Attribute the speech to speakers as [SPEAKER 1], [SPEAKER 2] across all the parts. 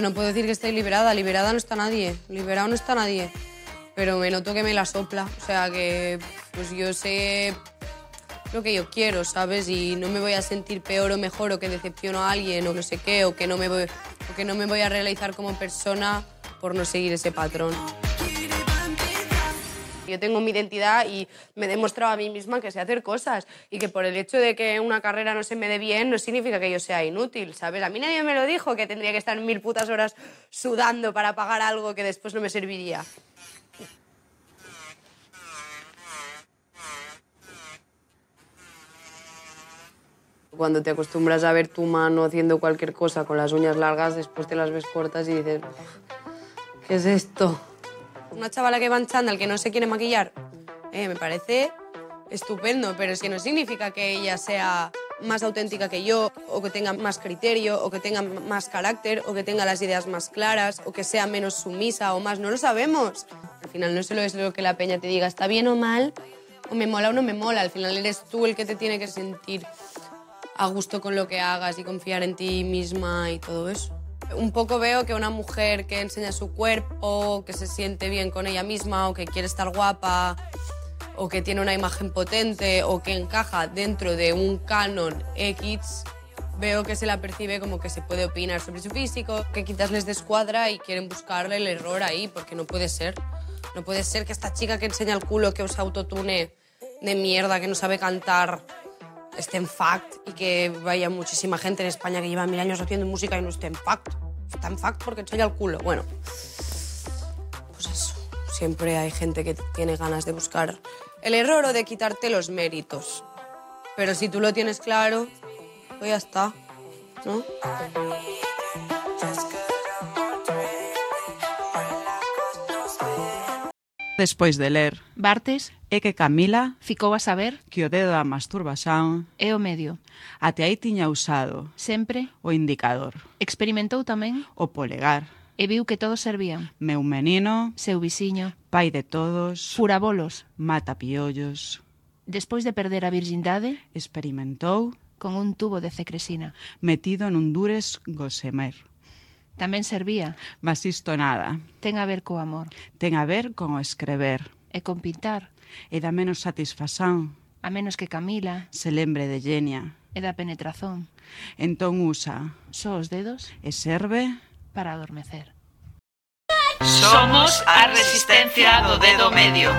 [SPEAKER 1] no puedo decir que estoy liberada, liberada no está nadie, liberado no está nadie, pero me noto que me la sopla, o sea que pues yo sé lo que yo quiero, ¿sabes? Y no me voy a sentir peor o mejor o que decepciono a alguien o no sé qué, o que no me o que no me voy a realizar como persona por no seguir ese patrón. Yo tengo mi identidad y me he demostrado a mí misma que sé hacer cosas y que por el hecho de que una carrera no se me dé bien no significa que yo sea inútil, ¿sabes? A mí nadie me lo dijo que tendría que estar mil putas horas sudando para pagar algo que después no me serviría. Cuando te acostumbras a ver tu mano haciendo cualquier cosa con las uñas largas, después te las ves cortas y dices, ¿qué es esto? Una chavala que va en chándal que no se quiere maquillar, eh, me parece estupendo, pero es que no significa que ella sea más auténtica que yo, o que tenga más criterio, o que tenga más carácter, o que tenga las ideas más claras, o que sea menos sumisa o más, no lo sabemos. Al final no solo es lo que la peña te diga, está bien o mal, o me mola o no me mola, al final eres tú el que te tiene que sentir a gusto con lo que hagas y confiar en ti misma y todo eso. Un poco veo que una mujer que enseña su cuerpo, que se siente bien con ella misma o que quiere estar guapa o que tiene una imagen potente o que encaja dentro de un canon X, veo que se la percibe como que se puede opinar sobre su físico, que quizás les descuadra y quieren buscarle el error ahí, porque no puede ser. No puede ser que esta chica que enseña el culo, que usa autotune de mierda, que no sabe cantar, esté en fact y que vaya muchísima gente en España que lleva mil años haciendo música y no esté en fact. Está en fact porque enseña el culo. Bueno, pues eso. Siempre hay gente que tiene ganas de buscar el error o de quitarte los méritos. Pero si tú lo tienes claro, pues ya está, ¿no?
[SPEAKER 2] Despois de ler,
[SPEAKER 3] Bartes
[SPEAKER 2] é que Camila
[SPEAKER 3] ficou a saber
[SPEAKER 2] que o dedo da masturbación
[SPEAKER 3] é o medio.
[SPEAKER 2] Até aí tiña usado
[SPEAKER 3] sempre
[SPEAKER 2] o indicador.
[SPEAKER 3] Experimentou tamén
[SPEAKER 2] o polegar.
[SPEAKER 3] E viu que todos servían.
[SPEAKER 2] Meu menino,
[SPEAKER 3] seu viciño,
[SPEAKER 2] pai de todos,
[SPEAKER 3] furabolos,
[SPEAKER 2] mata piollos.
[SPEAKER 3] Despois de perder a virgindade,
[SPEAKER 2] experimentou
[SPEAKER 3] con un tubo de cecresina
[SPEAKER 2] metido nun dures gosemer.
[SPEAKER 3] Tamén servía.
[SPEAKER 2] Mas isto nada.
[SPEAKER 3] Ten a ver co amor.
[SPEAKER 2] Ten a ver con o escrever
[SPEAKER 3] e con pintar
[SPEAKER 2] e da menos satisfasán.
[SPEAKER 3] A menos que Camila
[SPEAKER 2] se lembre de Genia.
[SPEAKER 3] E da penetrazón.
[SPEAKER 2] Entón usa
[SPEAKER 3] só os dedos
[SPEAKER 2] e serve
[SPEAKER 3] para adormecer.
[SPEAKER 4] Somos a resistencia do dedo medio.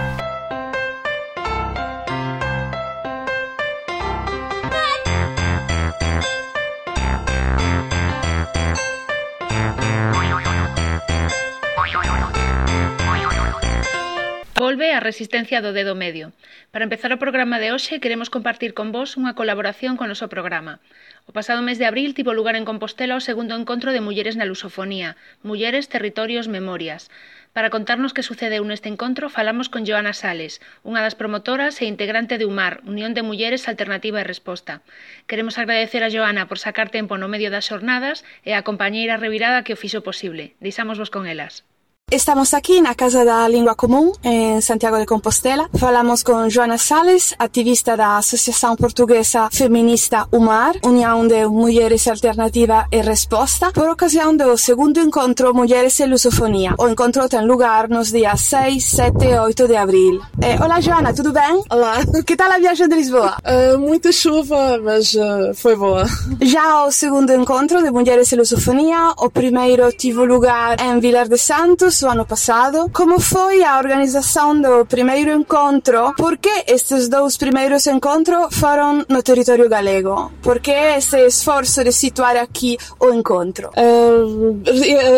[SPEAKER 3] Volve a resistencia do dedo medio. Para empezar o programa de hoxe, queremos compartir con vos unha colaboración con o noso programa. O pasado mes de abril tivo lugar en Compostela o segundo encontro de mulleres na lusofonía, Mulleres, Territorios, Memorias. Para contarnos que sucedeu neste encontro, falamos con Joana Sales, unha das promotoras e integrante de UMAR, Unión de Mulleres Alternativa e Resposta. Queremos agradecer a Joana por sacar tempo no medio das xornadas e a compañeira revirada que o fixo posible. Deixámosvos con elas.
[SPEAKER 5] Estamos aquí na Casa da Língua Común, en Santiago de Compostela. Falamos con Joana Sales, activista da Asociação Portuguesa Feminista UMAR, União de Mulheres Alternativa e Resposta, por ocasião do segundo encontro Mulheres e Lusofonia. O encontro tem lugar nos dias 6, 7 e 8 de abril. Eh, olá, Joana, tudo bem?
[SPEAKER 6] Olá.
[SPEAKER 5] Que tal a viagem de Lisboa?
[SPEAKER 6] Ah, muita chuva, mas ah, foi boa.
[SPEAKER 5] Já o segundo encontro de Mulheres e Lusofonia, o primeiro tive lugar em Vilar de Santos o ano passado. Como foi a organização do primeiro encontro? Por que estes dois primeiros encontros foram no território galego? Por que esse esforço de situar aqui o encontro?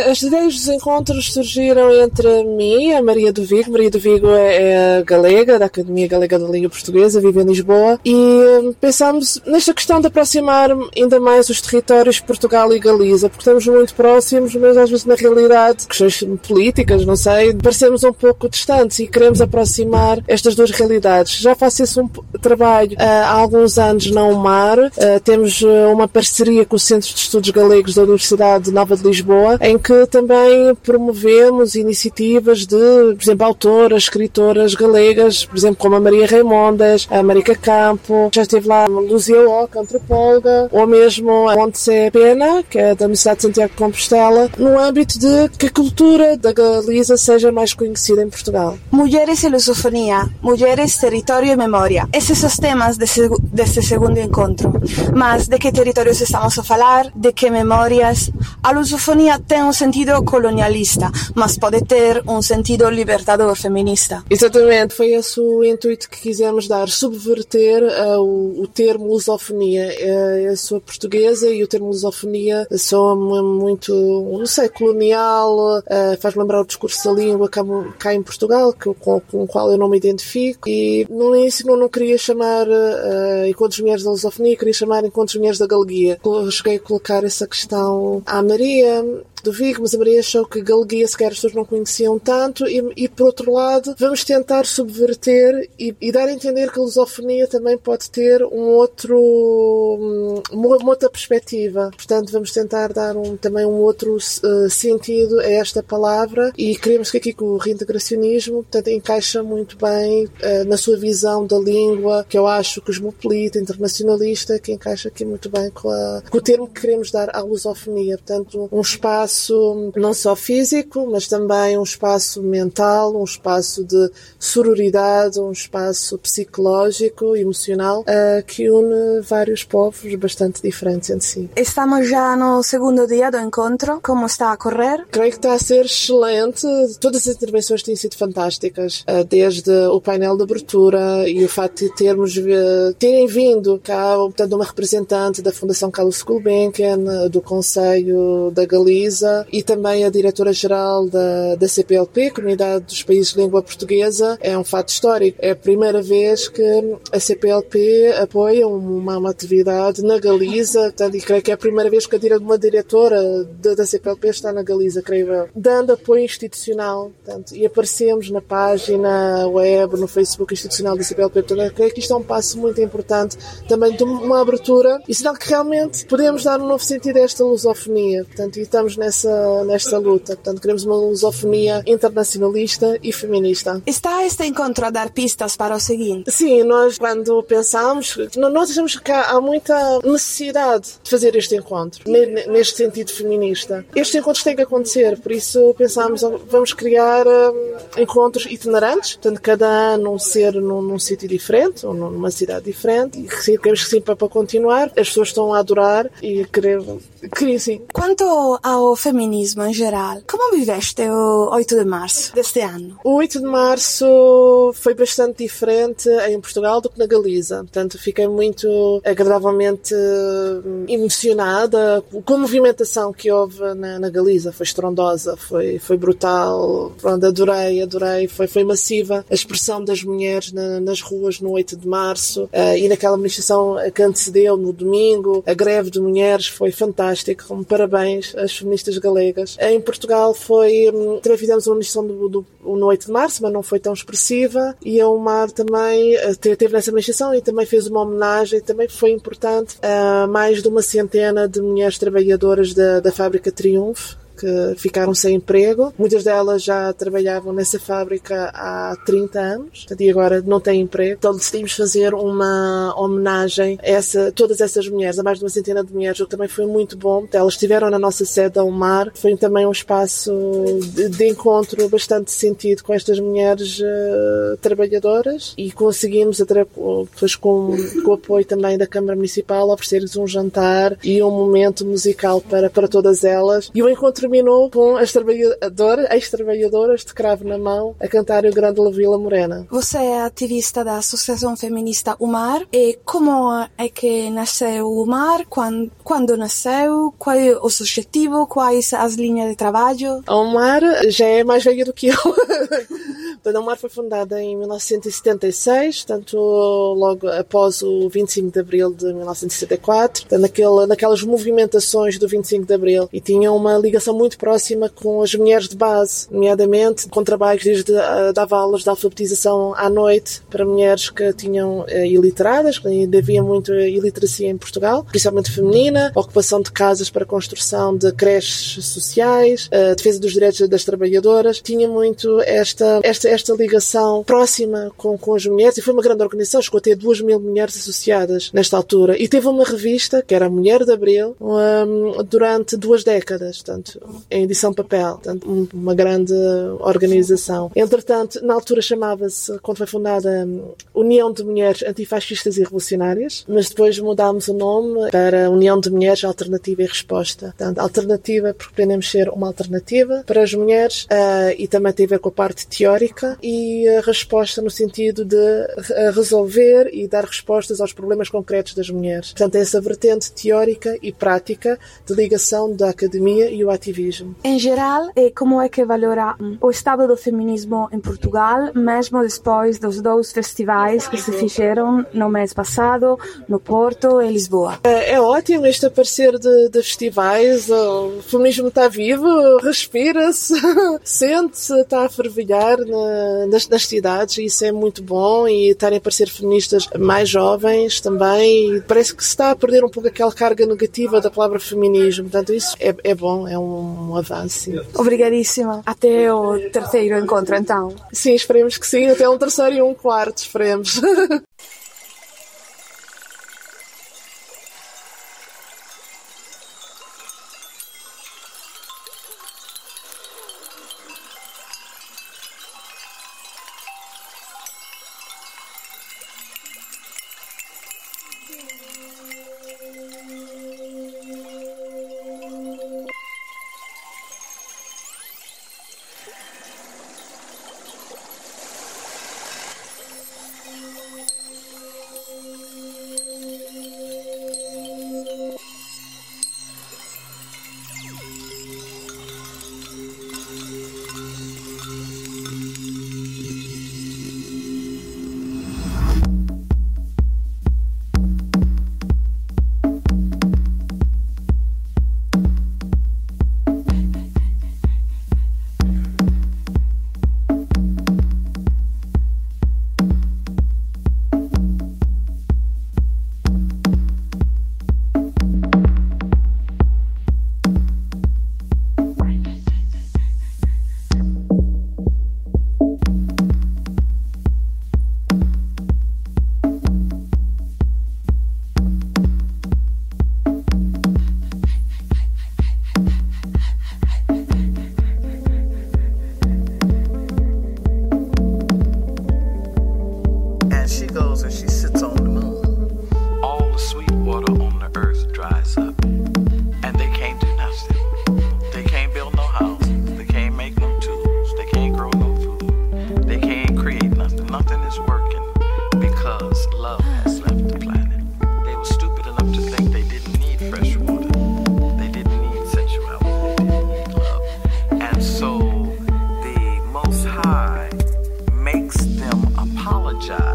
[SPEAKER 6] As ideias dos encontros surgiram entre mim e a Maria do Vigo. Maria do Vigo é, é galega, da Academia Galega da Língua Portuguesa, vive em Lisboa, e ah, pensámos nesta questão de aproximar ainda mais os territórios Portugal e Galiza, porque estamos muito próximos, mas às vezes na realidade, questões políticas políticas, não sei, parecemos um pouco distantes e queremos aproximar estas duas realidades. Já faço esse um trabalho uh, há alguns anos na UMAR, uh, temos uh, uma parceria com o Centro de Estudos Galegos da Universidade Nova de Lisboa, em que também promovemos iniciativas de, por exemplo, autoras, escritoras galegas, por exemplo, como a Maria Raimondas, a Marica Campo, já esteve lá Luzia Oca, antropóloga, ou mesmo a Montse Pena, que é da Universidade de Santiago de Compostela, no âmbito de que a cultura da Galiza seja mais conhecida em Portugal.
[SPEAKER 5] Mulheres e lusofonia, mulheres, território e memória. Esses são os temas desse, deste segundo encontro. Mas de que territórios estamos a falar? De que memórias? A lusofonia tem um sentido colonialista, mas pode ter um sentido libertador feminista.
[SPEAKER 6] Exatamente, foi esse o intuito que quisemos dar, subverter uh, o, o, termo lusofonia. Uh, eu sou portuguesa e o termo lusofonia soa muito, não sei, colonial, uh, faz lembrar o discurso da língua cá, cá em Portugal, que, com, com o qual eu não me identifico. E no início não, não queria chamar uh, Encontros Mulheres da Lusofonia, queria chamar Encontros Mulheres da Galeguia. Cheguei a colocar essa questão à Maria do Vigo, mas a Maria achou que Galeguia sequer as pessoas não conheciam tanto e, e por outro lado vamos tentar subverter e, e, dar a entender que a lusofonia também pode ter um outro uma, uma outra perspectiva. Portanto vamos tentar dar um, também um outro uh, sentido a esta palavra e queremos que aqui o reintegracionismo portanto, encaixa muito bem uh, na sua visão da língua que eu acho cosmopolita, internacionalista que encaixa aqui muito bem com, a, com o termo que queremos dar à lusofonia. Portanto um espaço espaço não só físico, mas também um espaço mental, um espaço de sororidade, um espaço psicológico, emocional, uh, que une vários povos bastante diferentes entre si.
[SPEAKER 5] Estamos já no segundo dia do encontro. Como está a correr?
[SPEAKER 6] Creio que está a ser excelente. Todas as intervenções têm sido fantásticas, uh, desde o painel de abertura e o facto de termos uh, terem vindo cá, portanto, uma representante da Fundação Carlos Gulbenkian, do Conselho da Galiza, e também a diretora-geral da, da CPLP, Comunidade dos Países de Língua Portuguesa, é um fato histórico. É a primeira vez que a CPLP apoia uma, uma atividade na Galiza, portanto, e creio que é a primeira vez que uma diretora da, da CPLP está na Galiza, creio eu, dando apoio institucional, portanto, e aparecemos na página web, no Facebook institucional da CPLP, portanto, creio que isto é um passo muito importante também de uma abertura e sinal que realmente podemos dar um novo sentido a esta lusofonia, portanto, e estamos nessa, nesta luta. Portanto, queremos uma lusofonia internacionalista e feminista.
[SPEAKER 5] Está este encontro a dar pistas para o seguinte?
[SPEAKER 6] Sim, nós quando pensamos, nós achamos que há muita necessidade de fazer este encontro, neste sentido feminista. Estes encontros têm que acontecer, por isso pensámos, vamos criar um, encontros itinerantes, portanto, cada ano ser num, num sítio diferente, ou numa cidade diferente, e queremos que sim para, para continuar. As pessoas estão a adorar e queremos, queria sim.
[SPEAKER 5] Quanto ao feminismo em geral. Como viveste o 8 de março deste ano?
[SPEAKER 6] O 8 de março foi bastante diferente em Portugal do que na Galiza. Portanto, fiquei muito agradavelmente hum, emocionada com a movimentação que houve na, na Galiza. Foi estrondosa, foi, foi brutal. Pronto, adorei, adorei. Foi, foi massiva a expressão das mulheres na, nas ruas no 8 de março uh, e naquela manifestação que antecedeu no domingo. A greve de mulheres foi fantástica. Parabéns às feministas galegas. Em Portugal foi, hum, também fizemos uma manifestação do, do, no 8 de março, mas não foi tão expressiva, e a UMAR também eh, teve nessa manifestação e também fez uma homenagem, também foi importante, a mais de uma centena de mulheres trabalhadoras da, da fábrica Triunfo, que ficaram sem emprego. Muitas delas já trabalhavam nessa fábrica há 30 anos e agora não têm emprego. Então decidimos fazer uma homenagem a essa, todas essas mulheres, a mais de uma centena de mulheres, o que também foi muito bom. Elas estiveram na nossa sede ao mar. Foi também um espaço de, de encontro bastante sentido com estas mulheres uh, trabalhadoras e conseguimos, depois com, com o apoio também da Câmara Municipal, oferecer-lhes um jantar e um momento musical para, para todas elas. E o encontro terminou com as trabalhadoras, ex-trabalhadoras de cravo na mão a cantar o Grande La Vila Morena.
[SPEAKER 5] Você é ativista da Associação Feminista UMAR e como é que nasceu o UMAR? Quando, quando nasceu? Qual é o objetivo? Quais as linhas de trabalho?
[SPEAKER 6] A UMAR já é mais velha do que eu. A UMAR foi fundada em 1976, tanto logo após o 25 de Abril de 1974, naquele, naquelas movimentações do 25 de Abril, e tinha uma ligação muito próxima com as mulheres de base, nomeadamente com trabalhos desde dava aulas de alfabetização à noite para mulheres que tinham uh, iliteradas, ainda havia muita iliteracia em Portugal, principalmente feminina, ocupação de casas para construção de creches sociais, a defesa dos direitos das trabalhadoras, tinha muito esta, esta, esta ligação próxima com, com as mulheres e foi uma grande organização, chegou a ter duas mil mulheres associadas nesta altura. E teve uma revista, que era a Mulher de Abril, um, durante duas décadas, portanto, em edição papel, portanto, uma grande organização. Entretanto, na altura chamava-se, quando foi fundada, União de Mulheres Antifascistas e Revolucionárias, mas depois mudámos o nome para União de Mulheres Alternativa e Resposta. Portanto, alternativa porque pretendemos ser uma alternativa para as mulheres uh, e também tem a ver com a parte teórica e a resposta no sentido de resolver e dar respostas aos problemas concretos das mulheres. Portanto, é essa vertente teórica e prática de ligação da academia e o ativismo.
[SPEAKER 5] Em geral, como é que valora o estado do feminismo em Portugal, mesmo depois dos dois festivais que se fizeram no mês passado, no Porto e Lisboa?
[SPEAKER 6] É, é ótimo este aparecer de, de festivais, o feminismo está vivo, respira-se, sente-se, está a fervilhar na, nas, nas, cidades e isso é muito bom e estarem a aparecer feministas mais jovens também parece que se está a perder um pouco aquela carga negativa da palavra feminismo, portanto isso é, é bom, é um, um avanço.
[SPEAKER 5] Obrigadíssima. Até o terceiro encontro então.
[SPEAKER 6] Sim, esperemos que sim, até um terceiro e um quarto, esperemos.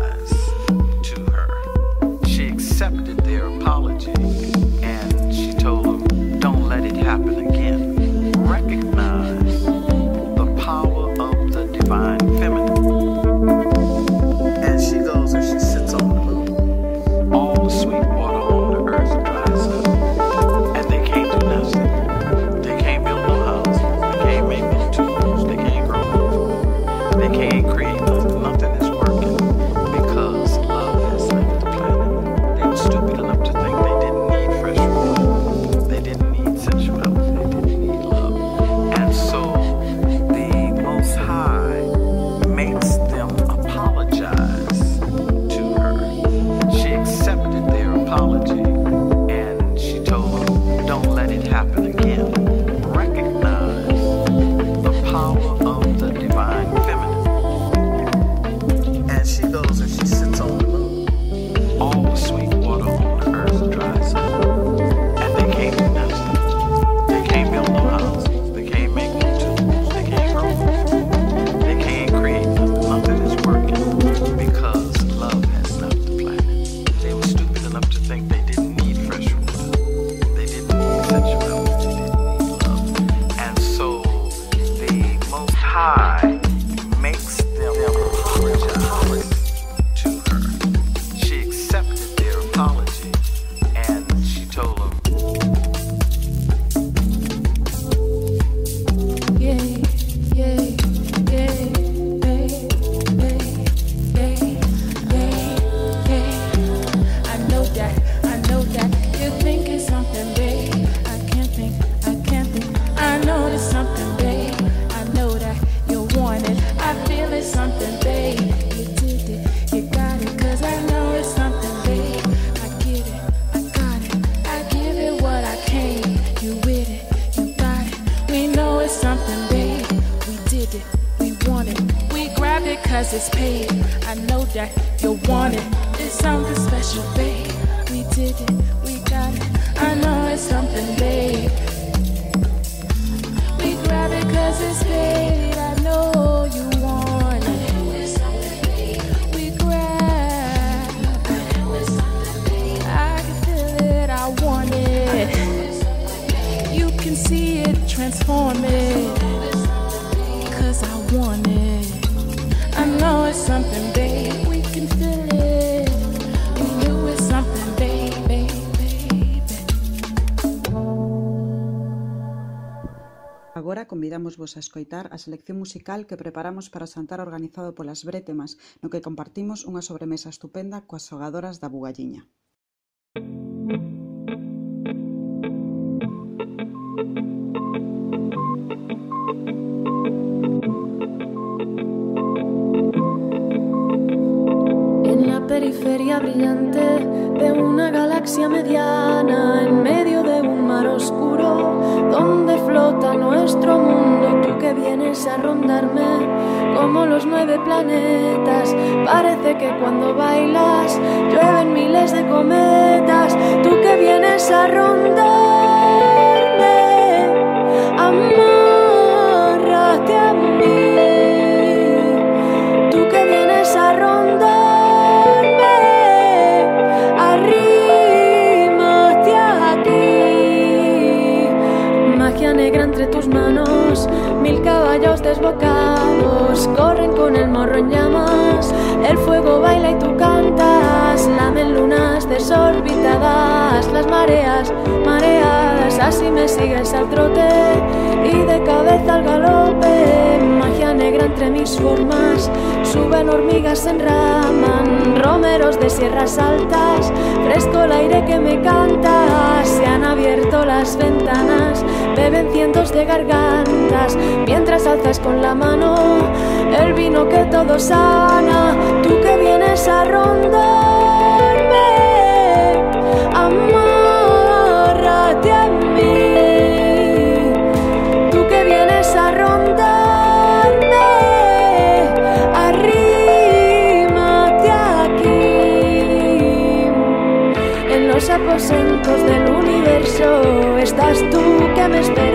[SPEAKER 7] apologize to her. She accepted their apology and she told them, don't let it happen again. wanted. I know it's something, babe. We can feel it. We knew it's something, babe, babe, babe.
[SPEAKER 8] Agora convidamos vos a escoitar a selección musical que preparamos para o Santar organizado polas Brétemas, no que compartimos unha sobremesa estupenda coas xogadoras da Bugalliña.
[SPEAKER 9] Thank. Brillante de una galaxia mediana, en medio de un mar oscuro, donde flota nuestro mundo, tú que vienes a rondarme como los nueve planetas. Parece que cuando bailas llueven miles de cometas, tú que vienes a rondarme, amárrate a mí. Tú que vienes a rondarme, entre tus manos, mil caballos desbocados corren con el morro en llamas. El fuego baila y tú cantas, lamen lunas desorbitadas, las mareas mareadas. Así me sigues al trote y de cabeza al galope. Magia negra entre mis formas, suben hormigas, se enraman, romeros de sierras altas, fresco el aire que me canta. Se han abierto las ventanas, beben cientos de gargantas, mientras alzas con la mano el vino que todo sana. Tú que vienes a rondarme, amárrate a mí. Tú que vienes a rondarme, arrímate aquí. En los aposentos del universo estás tú que me esperas.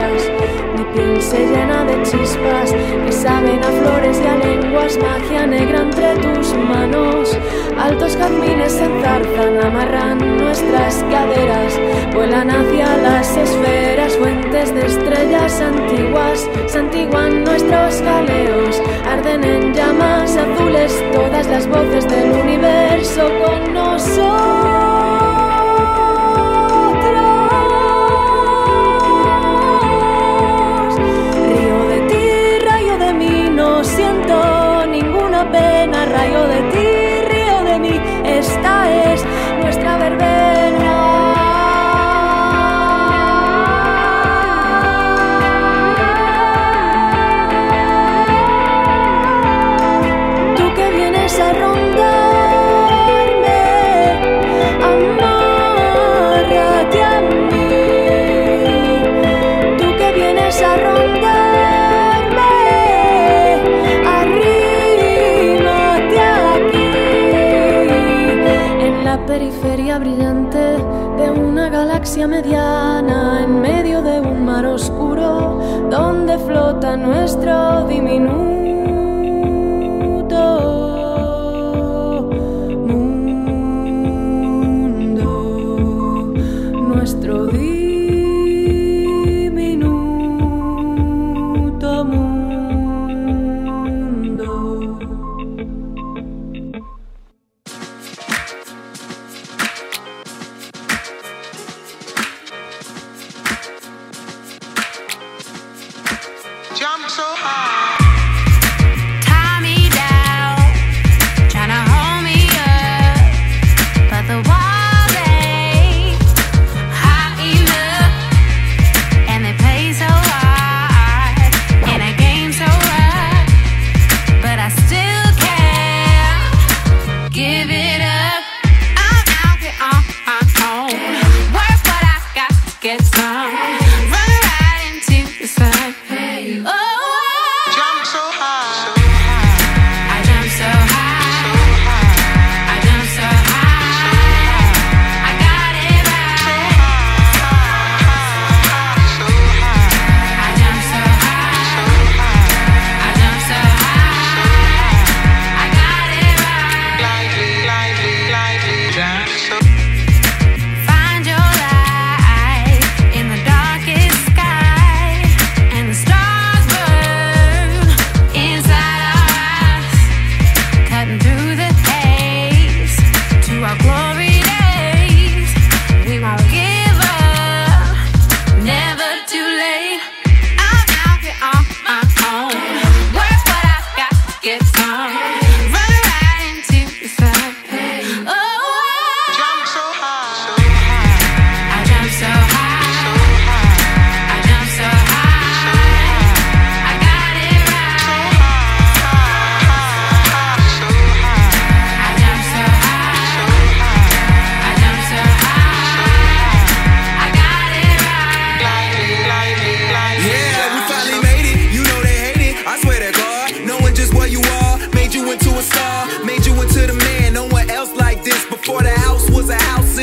[SPEAKER 9] Se llena de chispas que saben a flores y a lenguas, magia negra entre tus manos. Altos jazmines se enzarzan, amarran nuestras caderas, vuelan hacia las esferas, fuentes de estrellas antiguas, santiguan nuestros galeos, arden en llamas azules todas las voces del universo con nosotros. Brillante de una galaxia mediana, en medio de un mar oscuro, donde flota nuestro diminuto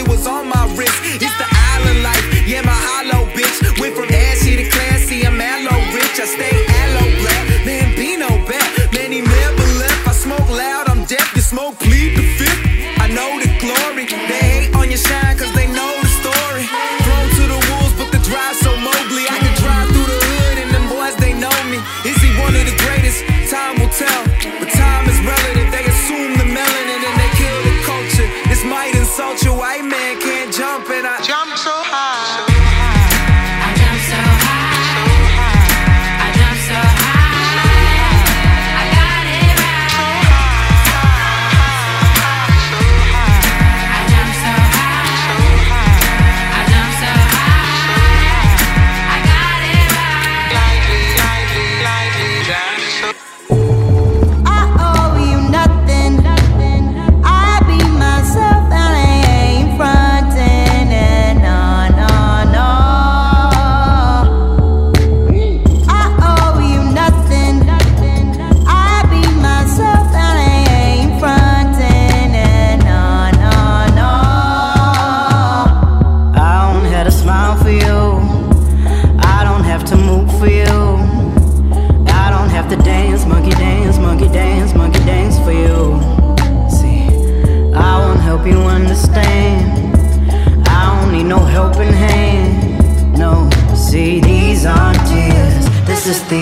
[SPEAKER 10] it
[SPEAKER 11] was on my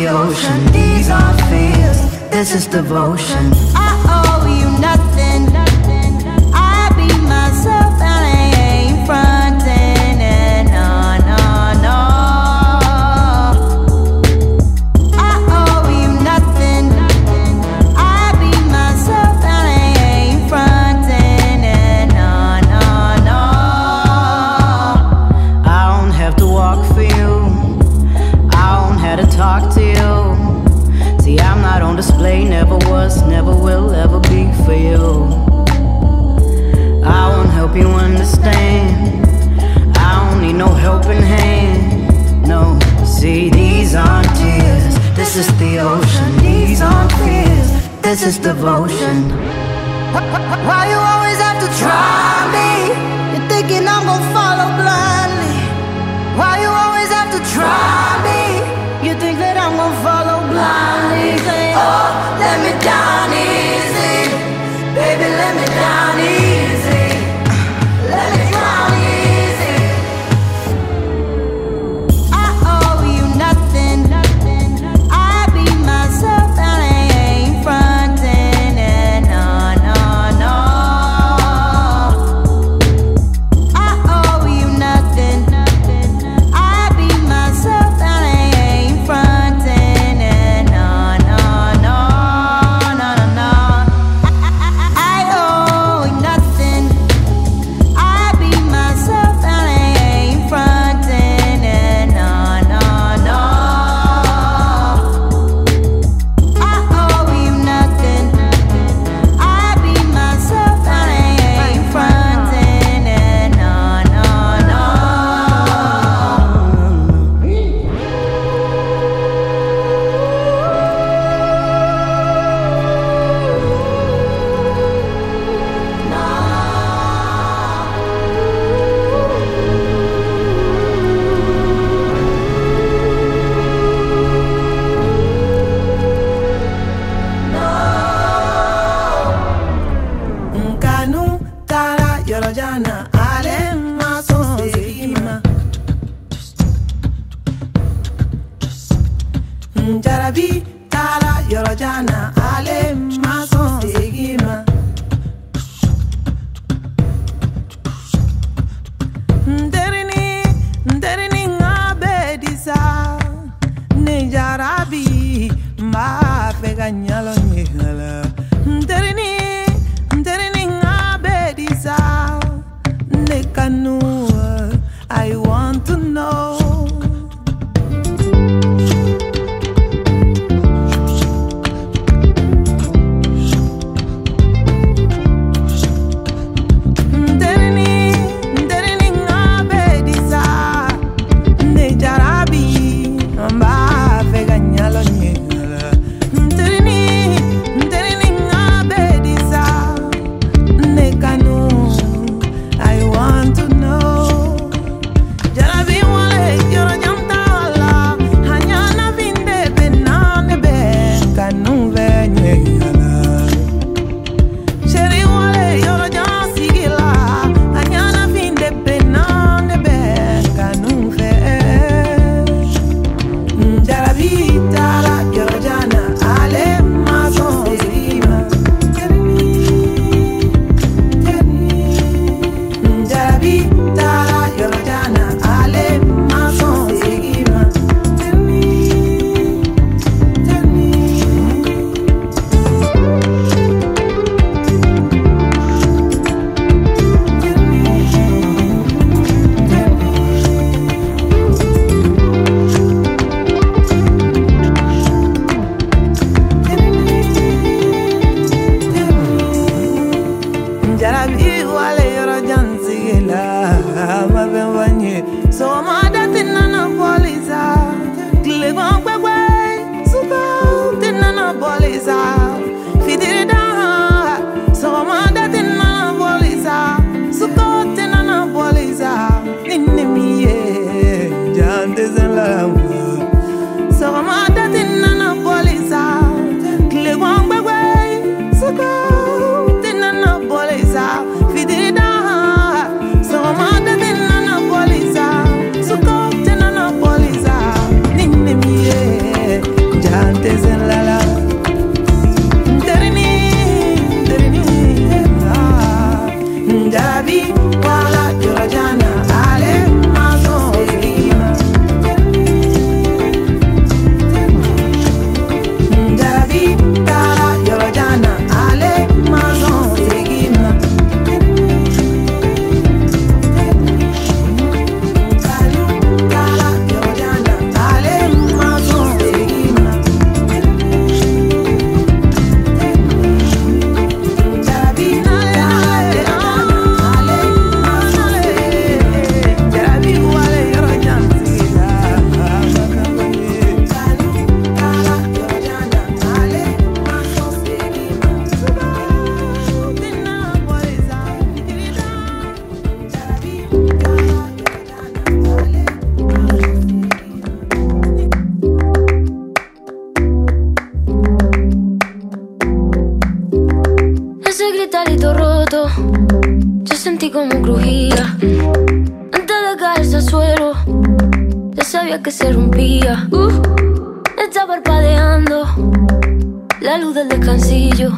[SPEAKER 12] ocean These are fears, this is devotion. devotion.
[SPEAKER 13] Why
[SPEAKER 14] como crujía. Antes de caerse al suelo, ya sabía que se rompía. Uh, está parpadeando la luz del descansillo.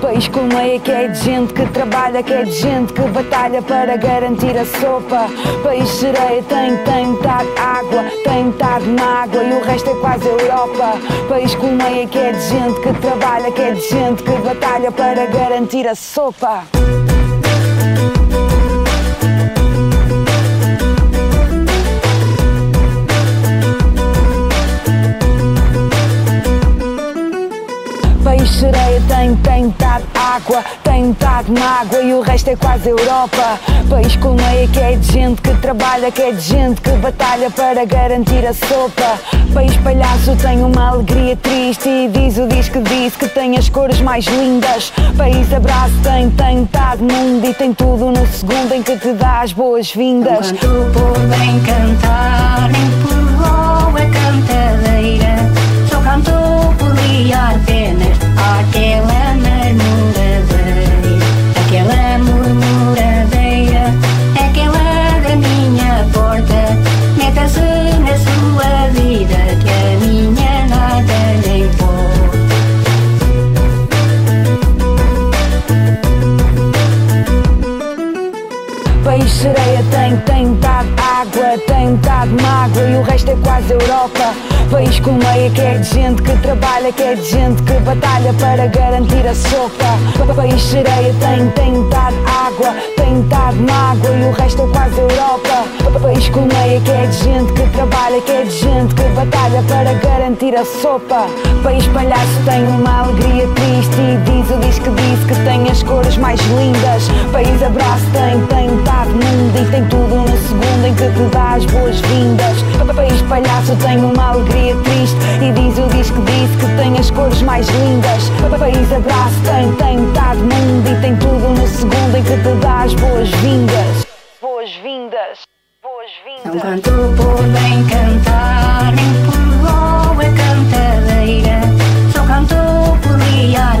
[SPEAKER 15] País colmeia que é de gente que trabalha, que é de gente que batalha para garantir a sopa. País sereia tem, tem metade água, tem metade mágoa e o resto é quase Europa. País colmeia que é de gente que trabalha, que é de gente que batalha para garantir a sopa. País sereia tem, tem metade água, tem metade mágoa e o resto é quase Europa. País colmeia que é de gente que trabalha, que é de gente que batalha para garantir a sopa. País palhaço tem uma alegria triste e diz o disco diz que tem as cores mais lindas. País abraço tem, tem metade mundo e tem tudo no segundo em que te dá as boas-vindas.
[SPEAKER 16] Enquanto podem cantar, nem por é cantadeira. Só canto podia apenas
[SPEAKER 15] País colmeia que é de gente que trabalha, que é de gente que batalha para garantir a sopa. País sereia tem, tem metade água, tem metade mágoa e o resto é quase Europa. País colmeia que é de gente que trabalha, que é de gente que batalha para garantir a sopa. País palhaço tem uma alegria triste e diz o diz que disse que tem as cores mais lindas. País abraço tem, tem metade mundo e tem tudo no segundo em que te dá as boas-vindas. País palhaço tem uma alegria triste e diz o que disse que tem as cores mais lindas. País abraço tem, tem metade mundo e tem tudo no segundo em que te dá as boas-vindas. Boas-vindas.
[SPEAKER 16] Não canto por bem cantar, nem por boa cantadeira. Só canto por liar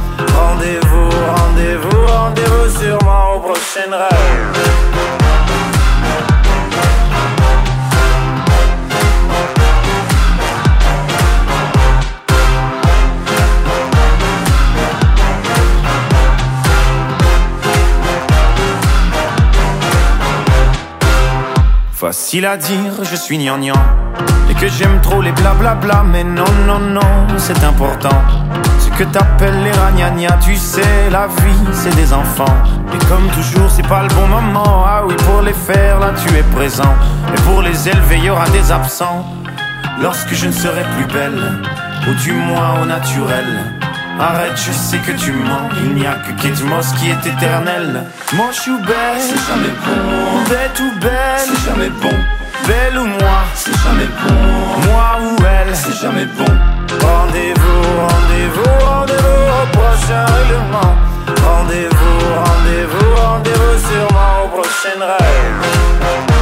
[SPEAKER 17] Rendez-vous, rendez-vous, rendez-vous sûrement au prochain rêve. Facile à dire, je suis gnangnan Et que j'aime trop les blablabla Mais non, non, non, c'est important que t'appelles les ragnagnas Tu sais, la vie, c'est des enfants Et comme toujours, c'est pas le bon moment Ah oui, pour les faire, là, tu es présent Et pour les élever, y aura des absents Lorsque je ne serai plus belle Ou du moins au naturel Arrête, je sais que tu mens. Il n'y a que Kate Moss qui est éternel. Moche ou belle, c'est jamais bon. Bête ou belle, c'est jamais bon. Belle ou moi, c'est jamais bon. Moi ou elle, c'est jamais bon. Rendez-vous, rendez-vous, rendez-vous au prochain règlement. Rendez-vous, rendez-vous, rendez-vous sûrement au prochain rêve.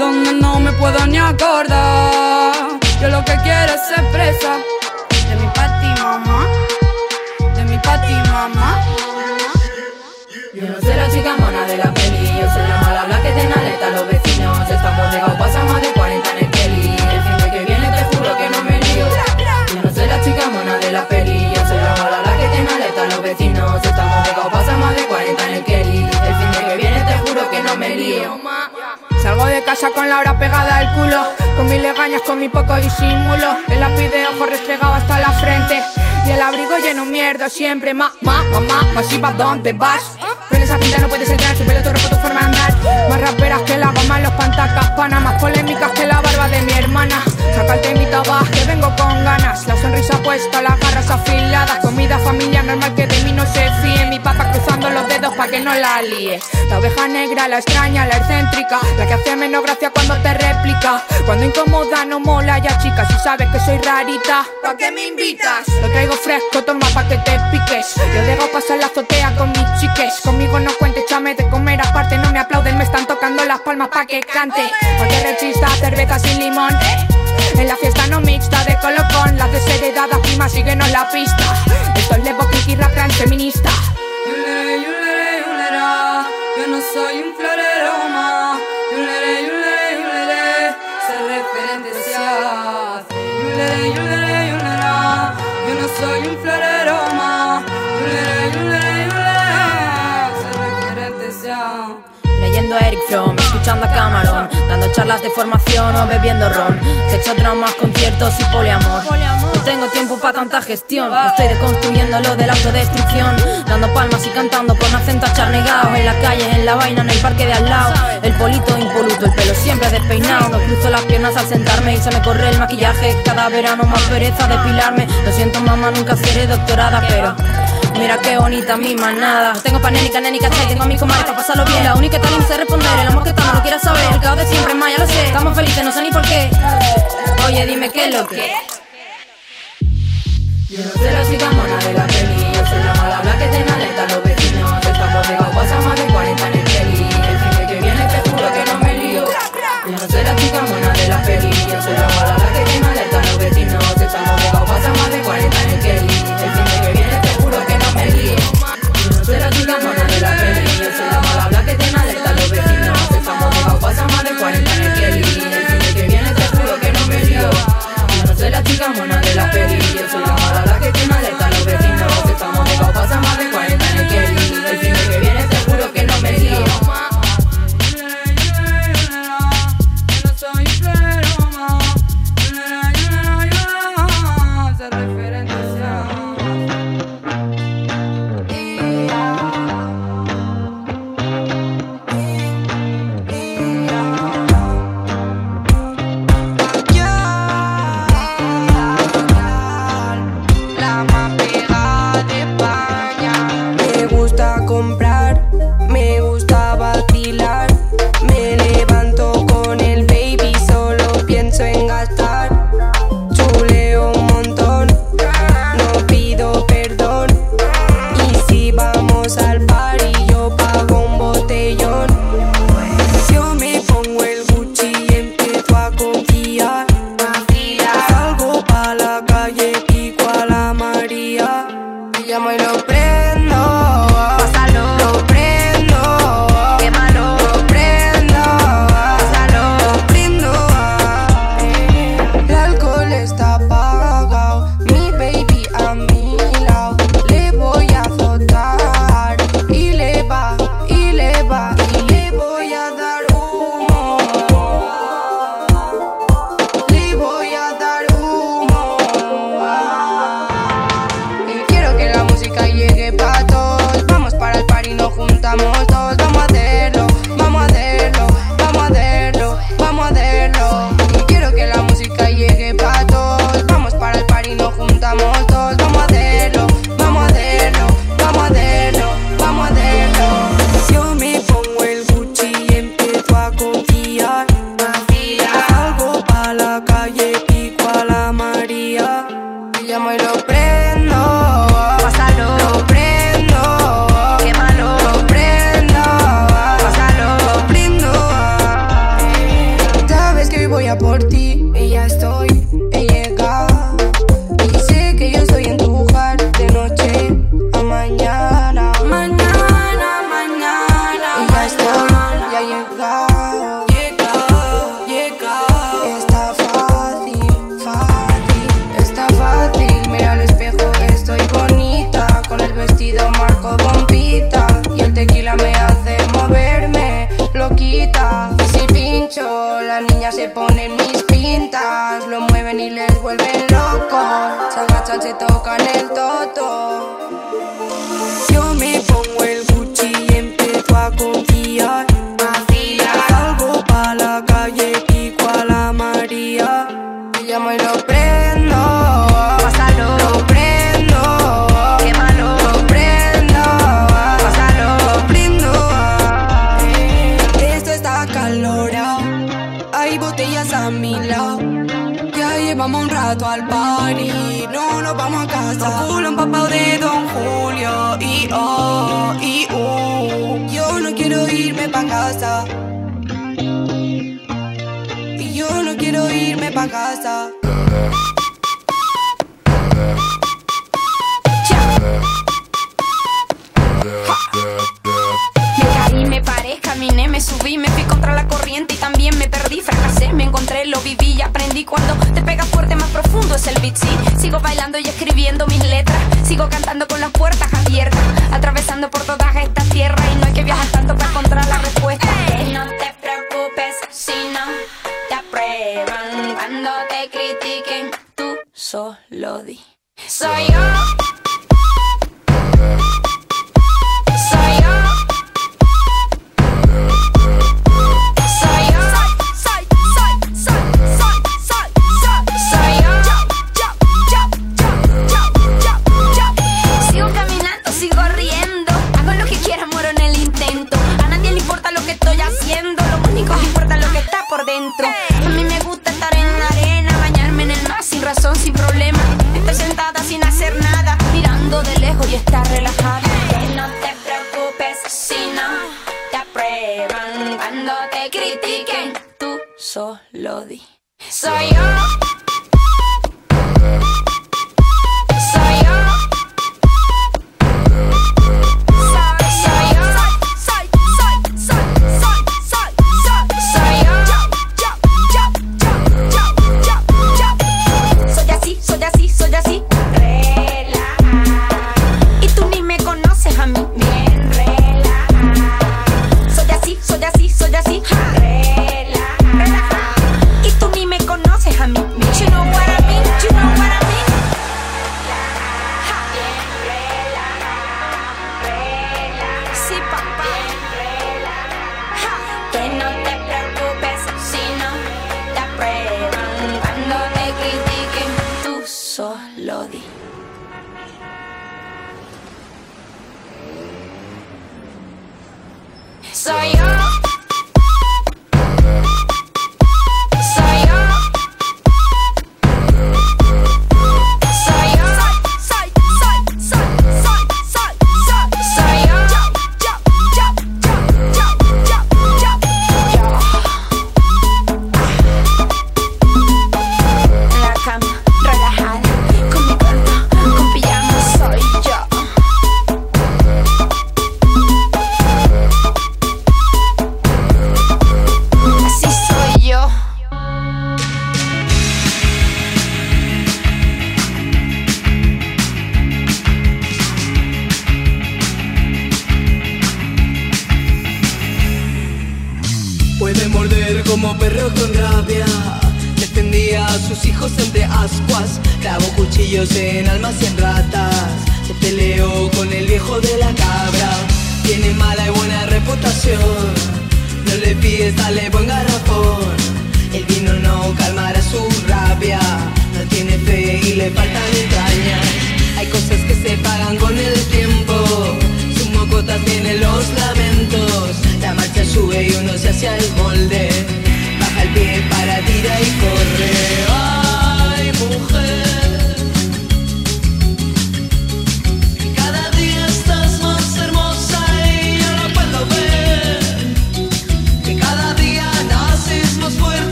[SPEAKER 18] Donde no me puedo ni acordar. Yo lo que quiero es ser presa de mi pati mamá, de mi pati mamá.
[SPEAKER 19] Yo no soy la chica mona de la peli, yo soy la mala blanca que tiene alerta a los vecinos. Estamos llegados, pasan más de 40 en el Kelly. El fin de que viene te juro que no me lío. Yo no soy la chica mona de la peli, yo soy la mala blanca que tiene alerta a los vecinos. Estamos llegados, pasan más de 40 en el Kelly. El fin de que viene te juro que no me lío.
[SPEAKER 18] Salgo de casa con la hora pegada al culo, con mis legañas, con mi poco disimulo. El lápiz de ojo restregado hasta la frente y el abrigo lleno mierda siempre. Ma, ma, mamá, masiva, ¿dónde vas? Esa pinta no puedes entrar, su pelo, tu ropa, tu forma de andar. Más raperas que la goma en los pantacas, pana, más polémicas que la barba de mi hermana. Saca el temita, va, que vengo con ganas. La sonrisa puesta, las garras afiladas. Comida, familia, normal que de mí no se fíe. Mi papá cruzando los dedos pa' que no la líe. La oveja negra, la extraña, la excéntrica. La que hace menos gracia cuando te replica. Cuando incomoda no mola ya, chica. Si sabes que soy rarita, ¿pa' qué me invitas? Lo traigo fresco, toma pa' que te piques. Yo dejo pasar la azotea con mis chiques. Conmigo no cuentes, chame de comer aparte. No me aplauden, me están tocando las palmas pa' que cante. Porque rechista, cerveza sin limón. En la fiesta no mixta de colocón, las desheredadas primas síguenos la pista. Esto es Levo Kiki rap feminista. Yo no soy un florero
[SPEAKER 19] Eric Fromm, escuchando a Cameron, dando charlas de formación o bebiendo ron. Sexo, traumas, conciertos y poliamor. No tengo tiempo para tanta gestión. Estoy deconstruyendo lo de la autodestrucción. Dando palmas y cantando con acento acharnegado. En la calle, en la vaina, en el parque de al lado. El polito impoluto, el pelo siempre despeinado. No cruzo las piernas al sentarme y se me corre el maquillaje. Cada verano más pereza depilarme. Lo siento, mamá, nunca seré doctorada, pero. Mira qué bonita mi manada. Tengo pa' nénica, nénica, Tengo a mi comadre pa' pasarlo bien. La única que no sé responder El amor que estamos no quiera saber. El caos de siempre, más ya lo sé. Estamos felices, no sé ni por qué. Oye, dime qué es lo que Yo no soy la chica mona de la peli Yo soy la mala. Blanca que tiene alerta los vecinos. Estamos pegados, pasan más de 40 en el Kelly. El fin que viene te juro que no me lío. Yo no soy la
[SPEAKER 18] vuelve loco. Se
[SPEAKER 13] agacha, se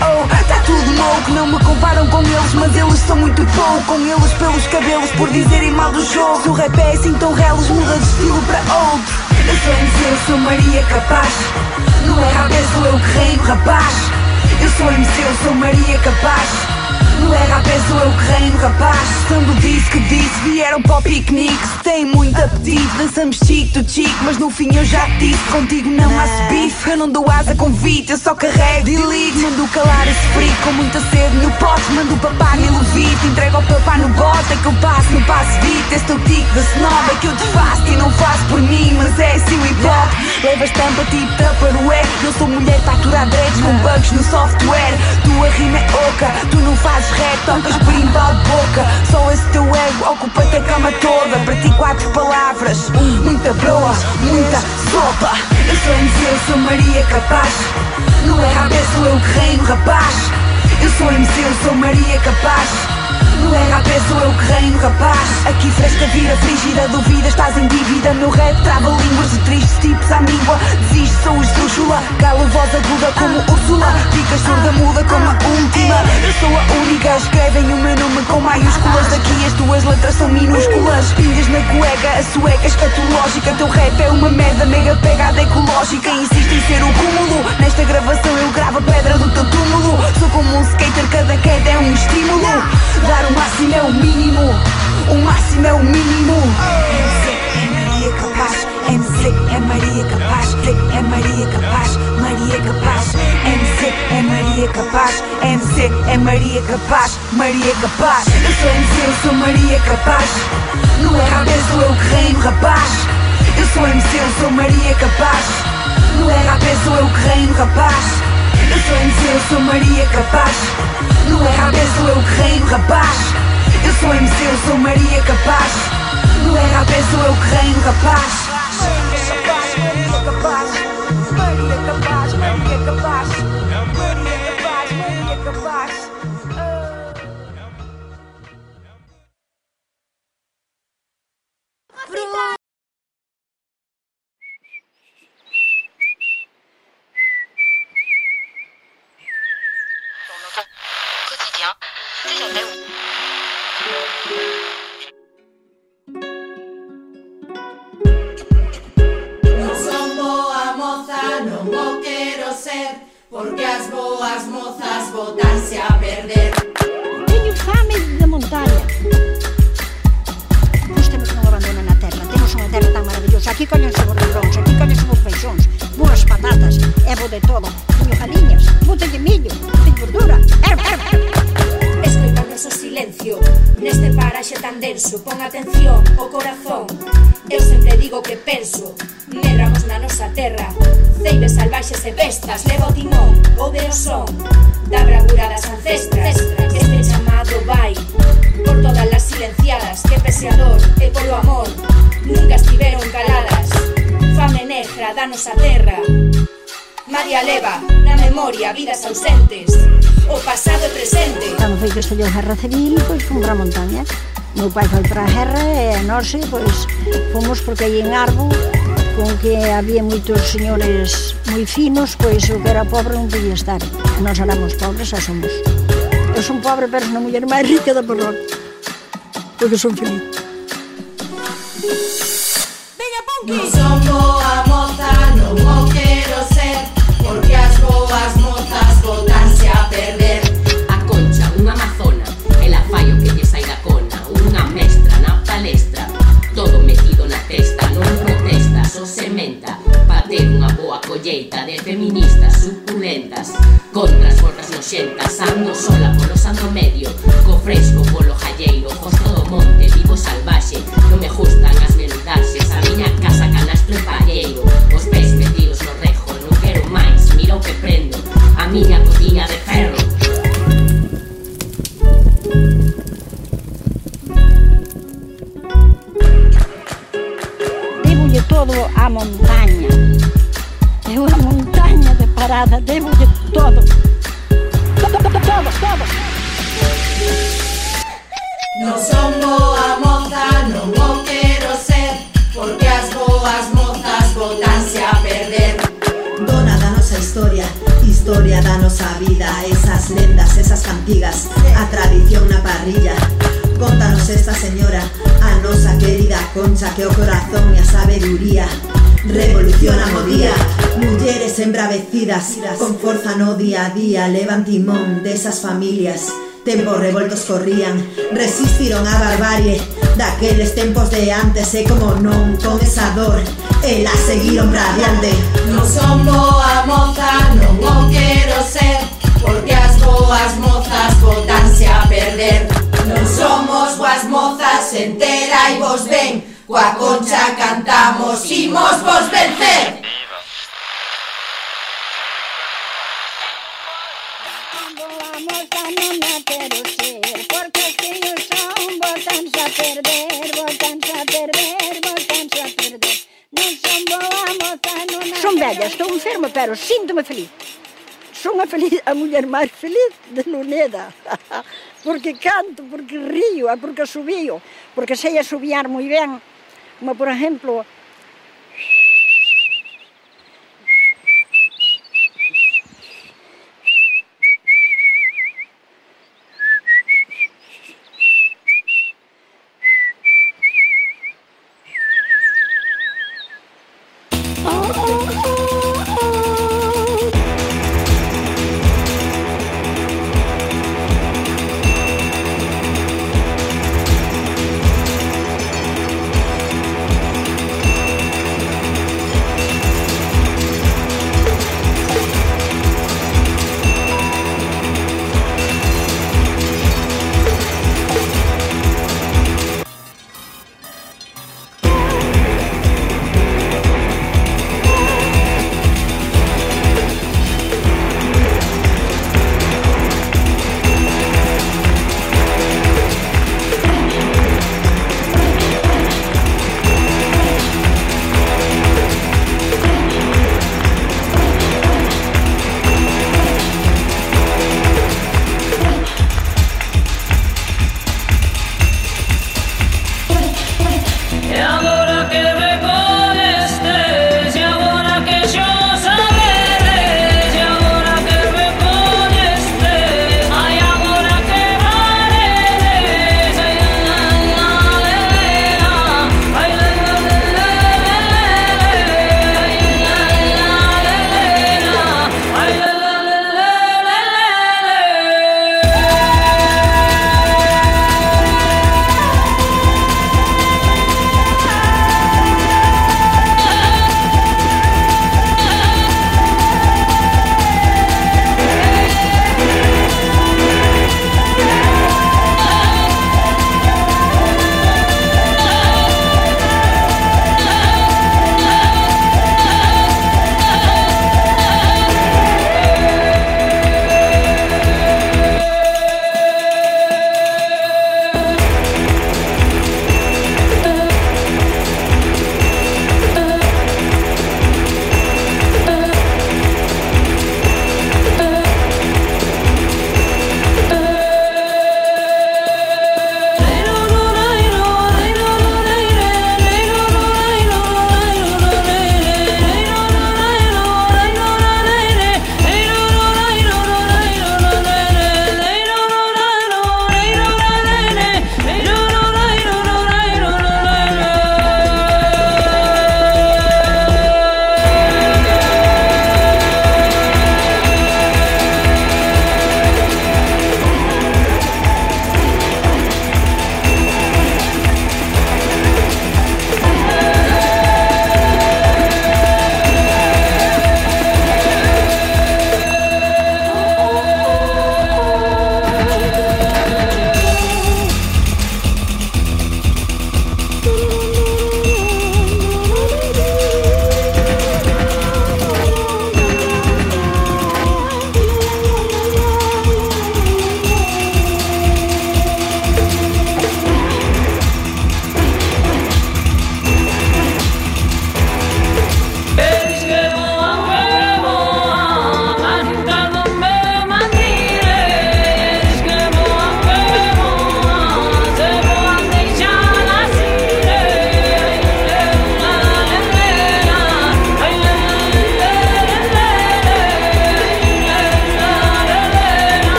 [SPEAKER 13] oh,
[SPEAKER 15] tá tudo louco Não me comparam com eles Mas eles são muito pouco Com eles pelos cabelos Por dizerem mal do jogo. Se o rap é assim tão relos Muda de estilo para outro. Eu sou MC, eu sou Maria Capaz. Não é rap, sou eu que reino, rapaz. Eu sou MC, eu sou Maria Capaz no rap sou eu que reino, rapaz Sendo disse que disse, vieram para o piquenique Se tem muito apetite, dançamos chique to chique Mas no fim eu já te disse, contigo não há bife Eu não dou asa convite, eu só carrego delete Mando calar esse frio com muita sede no pote Mando papar e levite, entrego ao papá no bote É que eu passo, não passo beat, esse teu tique da snob É que eu te faço e não faço por mim Mas é assim o hip hop, leva estampa tipo Tupperware Não sou mulher aturar dreads com bugs no software. Tua rima é oca, tu não fazes rap, tocas por embalo de boca. Só esse teu ego ocupa-te a cama toda. Para ti quatro palavras, muita broa, muita sopa. Eu sou MC, eu sou Maria Capaz. No é rap, sou eu que reino, rapaz. Eu sou MC, eu sou Maria Capaz no RAP sou eu que reino, rapaz Aqui fresca vira frígida, duvida, estás em dívida. Meu rap trava línguas de tristes tipos à míngua. Desiste, sou esdrúxula, galo voz aguda como Úrsula. Ficas surda, muda como a última. Eu sou a única, escrevem o meu nome com maiúsculas. Daqui as tuas letras são minúsculas. Pingas na cueca, a sueca escatológica. Teu rap é uma merda, mega pegada ecológica. Insiste em ser o cúmulo. Nesta gravação eu gravo a pedra do teu túmulo. Sou como um skater, cada queda é um estímulo. Dar o máximo é o mínimo. O máximo é o mínimo. MC é Maria Capaz MC é Maria Capaz. É Maria Capaz. Maria Capaz. MC é Maria Capaz. MC é Maria Capaz. Maria Capaz. Eu sou MC, eu sou Maria Capaz. No RAP sou eu que reino, rapaz. Eu sou MC, eu sou Maria Capaz. No RAP sou eu que reino, rapaz Eu sou MC, eu sou Maria Capaz. No RAP sou eu que reino, rapaz. Eu sou MC, eu sou Maria Capaz. No RAP sou eu que reino, rapaz. Maria Capaz, Maria
[SPEAKER 20] ser Porque as boas mozas botanse a perder.
[SPEAKER 21] Teño fame de montaña. Gústame temos non abandonan na terra. Temos unha terra tan maravillosa. Aquí collense os rebróns, aquí collense os peixóns Boas patatas, e bo de todo. Teño galiñas, botelle millo Teño verdura, erva, erva, erva
[SPEAKER 22] Escoitamos o silencio. Neste paraxe tan denso Pon atención, o corazón. Eu sempre digo que penso Medramos na nosa terra Ceibes salvaxes e bestas Levo timón, o de o son Da bravura das ancestras Este chamado vai Por todas as silenciadas Que pese a dor e polo amor Nunca estiveron caladas. Fame negra da nosa terra. María leva na memoria vidas ausentes O pasado e presente.
[SPEAKER 21] Cando foi que estallou a Raceril Pois fomos a montaña meu pai foi para a guerra e nós pois, fomos porque aí en Arbo con que había moitos señores moi finos, pois o que era pobre non podía estar. Nós éramos pobres, xa somos. Eu son pobre, pero son a muller máis rica da parroquia. Porque son feliz. Venga, Punky!
[SPEAKER 20] Non son boa moza, non
[SPEAKER 23] vou ter unha boa colleita de feministas suculentas Contra as forras noxentas, ando sola polo santo medio Co fresco polo jalleiro, costo do monte, vivo salvaxe Non me gustan as mendaxes, a miña casa canastro e palleiro Os pés metidos no rejo, non quero máis, mira o que prendo A miña cociña de ferro
[SPEAKER 21] todo a montaña. Todo, todo, todo, todo.
[SPEAKER 20] Non son boa moza, non o quero ser Porque as boas mozas botanse a perder.
[SPEAKER 24] Dona da nosa historia, historia da nosa vida Esas lendas, esas cantigas, a tradición na parrilla. Contanos esta señora, a nosa querida concha Que o corazón e a sabeduría Revolucionan o día Mulleres embravecidas Con forza no día a día Levan timón desas familias. Tempos revoltos corrían Resistiron a barbarie. Daqueles tempos de antes E como non con esa dor E seguiron para
[SPEAKER 20] Non son boa moza Non o quero ser Porque as boas mozas Botanse a perder. Non somos boas mozas Entera e vos ben Coa concha cantamos, imos vos vencer.
[SPEAKER 21] Son bella, estou enferma, pero sinto-me feliz. Son a, feliz, a muller máis feliz de Luneda. Porque canto, porque río, porque subío, porque sei a subiar moi ben. Como, por exemplo,